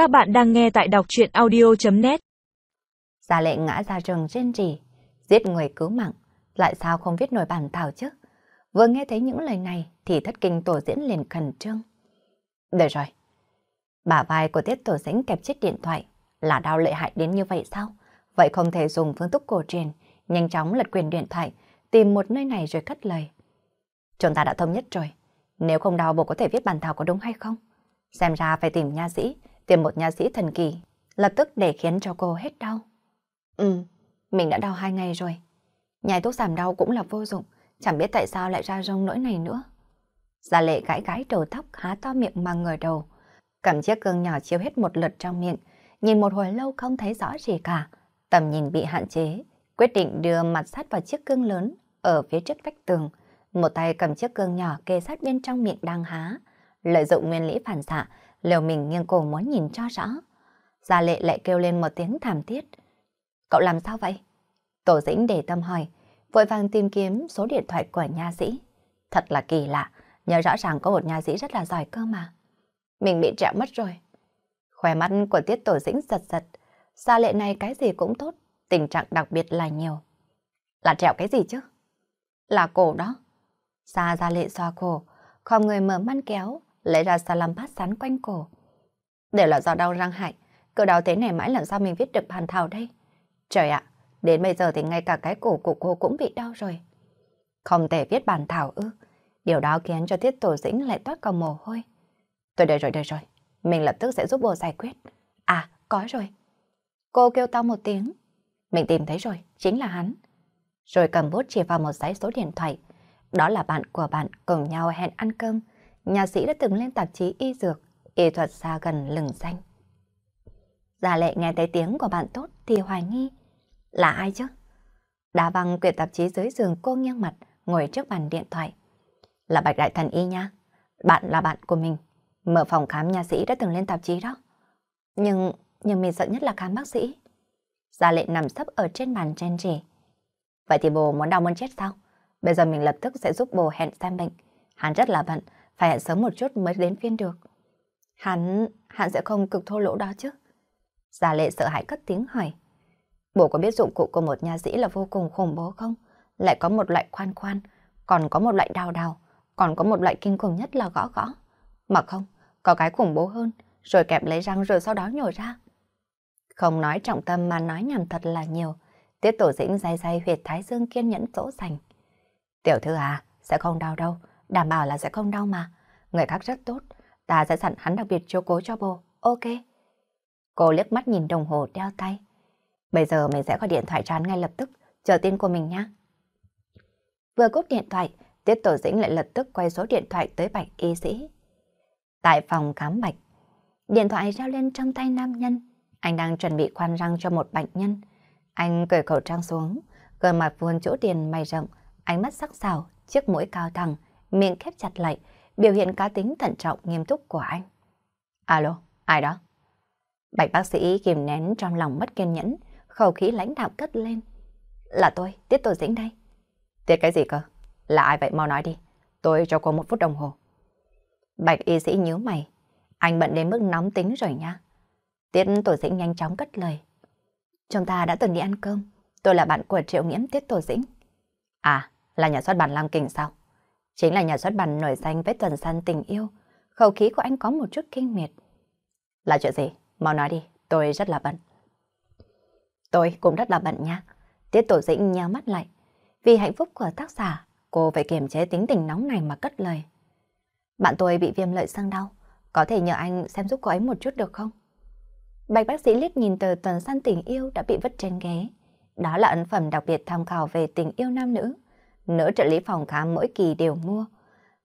Các bạn đang nghe tại đọc truyện audio.net Gia lệ ngã ra rừng trên trì, giết người cứu mạng, lại sao không viết nổi bản thảo chứ? Vừa nghe thấy những lời này thì thất kinh tổ diễn liền khẩn trương. Được rồi. Bả vai của tiết tổ diễn kẹp chiếc điện thoại là đau lợi hại đến như vậy sao? Vậy không thể dùng phương thức cổ truyền, nhanh chóng lật quyền điện thoại, tìm một nơi này rồi cất lời. Chúng ta đã thống nhất rồi. Nếu không đau bộ có thể viết bản thảo có đúng hay không? Xem ra phải tìm nha sĩ, tìm một nha sĩ thần kỳ, lập tức để khiến cho cô hết đau. Ừ, mình đã đau hai ngày rồi. Nhai thuốc giảm đau cũng là vô dụng, chẳng biết tại sao lại ra rông nỗi này nữa. Gia lệ gãi gãi đầu tóc há to miệng mà ngửa đầu, cầm chiếc gương nhỏ chiếu hết một lượt trong miệng, nhìn một hồi lâu không thấy rõ gì cả, tầm nhìn bị hạn chế, quyết định đưa mặt sát vào chiếc gương lớn ở phía trước vách tường, một tay cầm chiếc gương nhỏ kê sát bên trong miệng đang há, lợi dụng nguyên lý phản xạ, liều mình nghiêng cổ muốn nhìn cho rõ. Gia lệ lại kêu lên một tiếng thảm thiết. Cậu làm sao vậy? Tổ dĩnh để tâm hỏi, vội vàng tìm kiếm số điện thoại của nha sĩ. Thật là kỳ lạ, nhớ rõ ràng có một nha sĩ rất là giỏi cơ mà. Mình bị trẹo mất rồi. khóe mắt của tiết tổ dĩnh giật giật. Gia lệ này cái gì cũng tốt, tình trạng đặc biệt là nhiều. Là trẹo cái gì chứ? Là cổ đó. Xa gia lệ xoa cổ, không người mở mắt kéo, lấy ra salam bát sán quanh cổ. Đều là do đau răng hại, cơ đau thế này mãi làm sao mình viết được bàn thảo đây? Trời ạ, đến bây giờ thì ngay cả cái cổ của cô cũng bị đau rồi. Không thể viết bàn thảo ư. Điều đó khiến cho thiết tổ dĩnh lại toát cả mồ hôi. Tôi đợi rồi, đợi rồi. Mình lập tức sẽ giúp bố giải quyết. À, có rồi. Cô kêu to một tiếng. Mình tìm thấy rồi, chính là hắn. Rồi cầm bút chỉ vào một dãy số điện thoại. Đó là bạn của bạn cùng nhau hẹn ăn cơm. Nhà sĩ đã từng lên tạp chí y dược, y thuật xa gần lừng danh. Gia lệ nghe thấy tiếng của bạn tốt thì hoài nghi. Là ai chứ? Đá văng quyển tạp chí dưới giường cô nghiêng mặt, ngồi trước bàn điện thoại. Là Bạch Đại Thần Y nha. Bạn là bạn của mình. Mở phòng khám nhà sĩ đã từng lên tạp chí đó. Nhưng, nhưng mình sợ nhất là khám bác sĩ. Gia lệ nằm sấp ở trên bàn trên trì. Vậy thì bồ muốn đau muốn chết sao? Bây giờ mình lập tức sẽ giúp bồ hẹn xem bệnh. Hắn rất là bận, phải hẹn sớm một chút mới đến phiên được. Hắn, hắn sẽ không cực thô lỗ đó chứ? già lệ sợ hãi cất tiếng hỏi. Bố có biết dụng cụ của một nhà sĩ là vô cùng khủng bố không? Lại có một loại khoan khoan, còn có một loại đào đào, còn có một loại kinh khủng nhất là gõ gõ. Mà không, có cái khủng bố hơn, rồi kẹp lấy răng rồi sau đó nhổ ra. Không nói trọng tâm mà nói nhầm thật là nhiều. Tiết tổ dĩnh dây dây huyệt thái dương kiên nhẫn dỗ dành. Tiểu thư à, sẽ không đau đâu, đảm bảo là sẽ không đau mà. Người khác rất tốt, ta sẽ sẵn hắn đặc biệt chiếu cố cho bồ, ok. Cô liếc mắt nhìn đồng hồ đeo tay. Bây giờ mình sẽ gọi điện thoại cho hắn ngay lập tức, chờ tin của mình nhé. Vừa cúp điện thoại, Tiết Tổ Dĩnh lại lập tức quay số điện thoại tới bạch y sĩ. Tại phòng khám bạch, điện thoại reo lên trong tay nam nhân. Anh đang chuẩn bị khoan răng cho một bệnh nhân. Anh cởi khẩu trang xuống, gương mặt vuông chỗ tiền mày rộng, ánh mắt sắc sảo, chiếc mũi cao thẳng, miệng khép chặt lại, biểu hiện cá tính thận trọng nghiêm túc của anh. Alo, ai đó? Bạch bác sĩ kìm nén trong lòng mất kiên nhẫn, khẩu khí lãnh đạo cất lên. Là tôi, Tiết Tổ Dĩnh đây. Tiết cái gì cơ? Là ai vậy mau nói đi. Tôi cho cô một phút đồng hồ. Bạch y sĩ nhíu mày. Anh bận đến mức nóng tính rồi nha. Tiết Tổ Dĩnh nhanh chóng cất lời. Chúng ta đã từng đi ăn cơm. Tôi là bạn của Triệu Nghiễm Tiết Tổ Dĩnh. À, là nhà xuất bản Lam Kình sao? Chính là nhà xuất bản nổi danh với tuần san tình yêu. Khẩu khí của anh có một chút kinh miệt. Là chuyện gì? Mau nói đi, tôi rất là bận. Tôi cũng rất là bận nha. Tiết Tổ Dĩnh nhắm mắt lại. Vì hạnh phúc của tác giả, cô phải kiềm chế tính tình nóng này mà cất lời. Bạn tôi bị viêm lợi sang đau, có thể nhờ anh xem giúp cô ấy một chút được không? Bạch bác sĩ liếc nhìn tờ tuần san tình yêu đã bị vứt trên ghế. Đó là ấn phẩm đặc biệt tham khảo về tình yêu nam nữ. Nữ trợ lý phòng khám mỗi kỳ đều mua.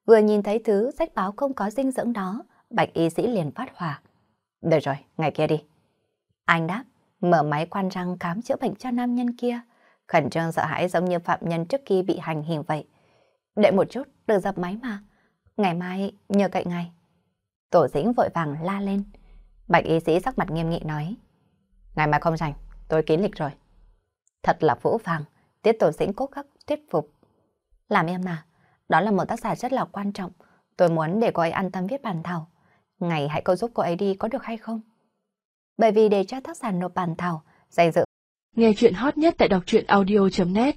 Vừa nhìn thấy thứ sách báo không có dinh dưỡng đó, bạch y sĩ liền phát hỏa. Được rồi, ngày kia đi. Anh đáp, mở máy quan răng khám chữa bệnh cho nam nhân kia. Khẩn trương sợ hãi giống như phạm nhân trước khi bị hành hình vậy. Đợi một chút, được dập máy mà. Ngày mai nhờ cậy ngày. Tổ dĩnh vội vàng la lên. Bạch y sĩ sắc mặt nghiêm nghị nói. Ngày mai không rảnh, tôi kín lịch rồi. Thật là vũ phàng, tiết tổ dĩnh cố gắng thuyết phục. Làm em à, đó là một tác giả rất là quan trọng. Tôi muốn để cô ấy an tâm viết bản thảo. Ngày hãy cô giúp cô ấy đi có được hay không? bởi vì để cho tác giả nộp bản thảo, dành dự. Nghe chuyện hot nhất tại đọc truyện audio.net